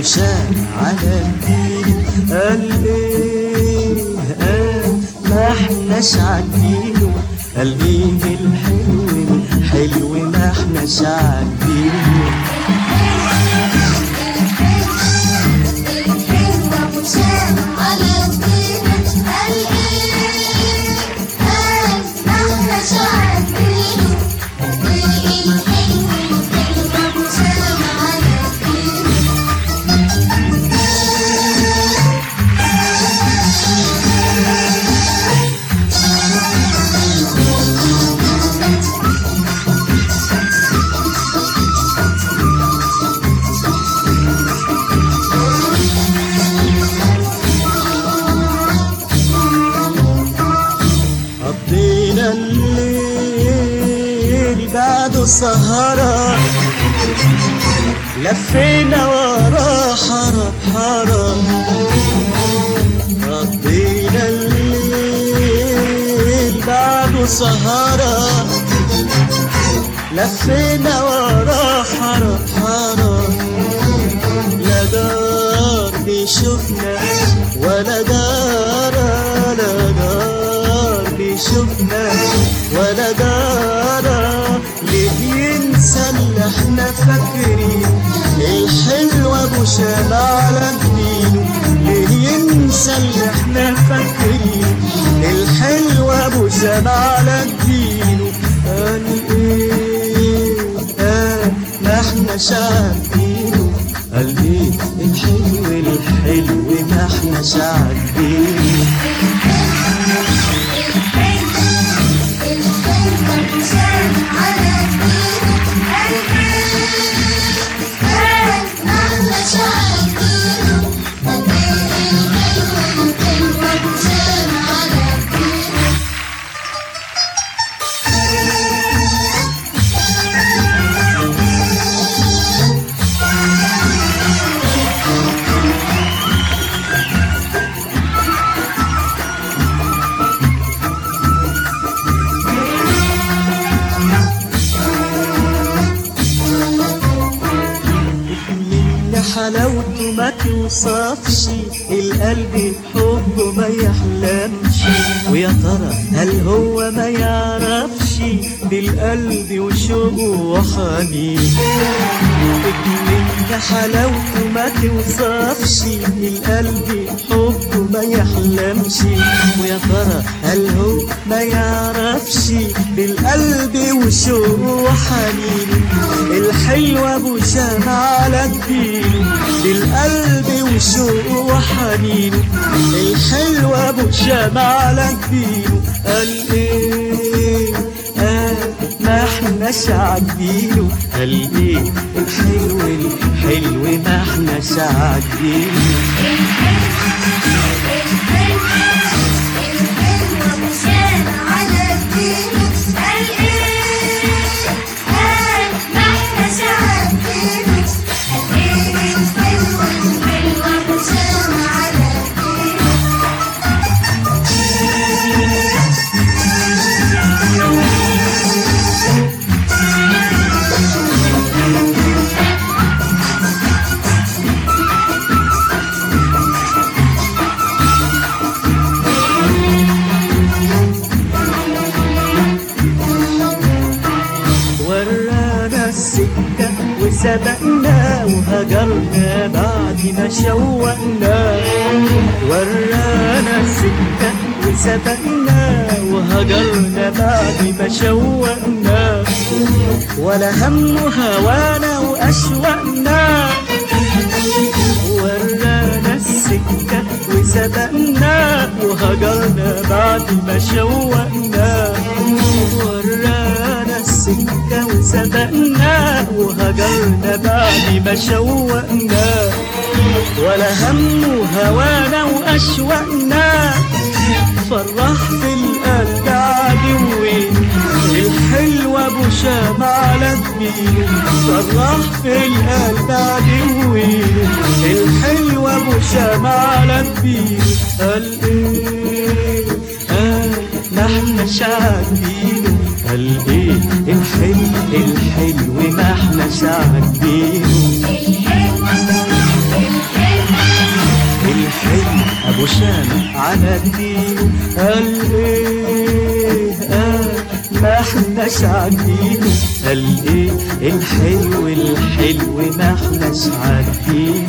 شاب على الدين. قال إيه قال ما احناش عارفينه قال إيه الحلو الحلو ما احناش عارفينه سهرة. لفينا ورا حرب حرب قضينا الليل بعده سهرة. لفينا ورا حرب حرب لا دار بيشوفنا ولا دار لا دار بيشوفنا إحنا فاكرين الحلو ابو شام على جبينه ليه ينسى اللي إحنا فاكرين الحلو ابو شام على جبينه قال إيه ما إحنا عارفينه قال إيه الحلو الحلو ما إحنا عارفينه حلاوته ما توصفش القلب حبه ما يحلمش. ويا ترى هل هو ما يعرفش؟ بالقلب وشوقه وحنين من حلاوته ما توصفش. القلب حبه ما يحلمش. ويا ترى هل هو ما يعرفش. بالقلب وشوقه وحنين الحلو أبو شام على الدين. بالقلب وشوقه وحنين الحلو أبو شام على الدين. قال إيه؟ قال إيه الحلو الحلو ما احناش عاجبينه وسبقنا وهجرنا بعد ما شوقنا. ورانا السكة وسبقنا وهجرنا بعد ما شوقنا. ولا هم هوانا وأشوقنا. ورانا السكة وسبقنا وهجرنا بعد ما شوقنا. ورانا السكة وسبقنا وهجرنا بعد ما شوقنا. ولا هم هوانا وأشوقنا. فرح في القلب عدوين الحلو أبو على فرح في القلب عدوين الحلو أبو على قال إيه قال ما إحنا وشامخ على الدين. قال إيه قال ما احناش عارفين قال إيه الحلو الحلو ما احناش عارفين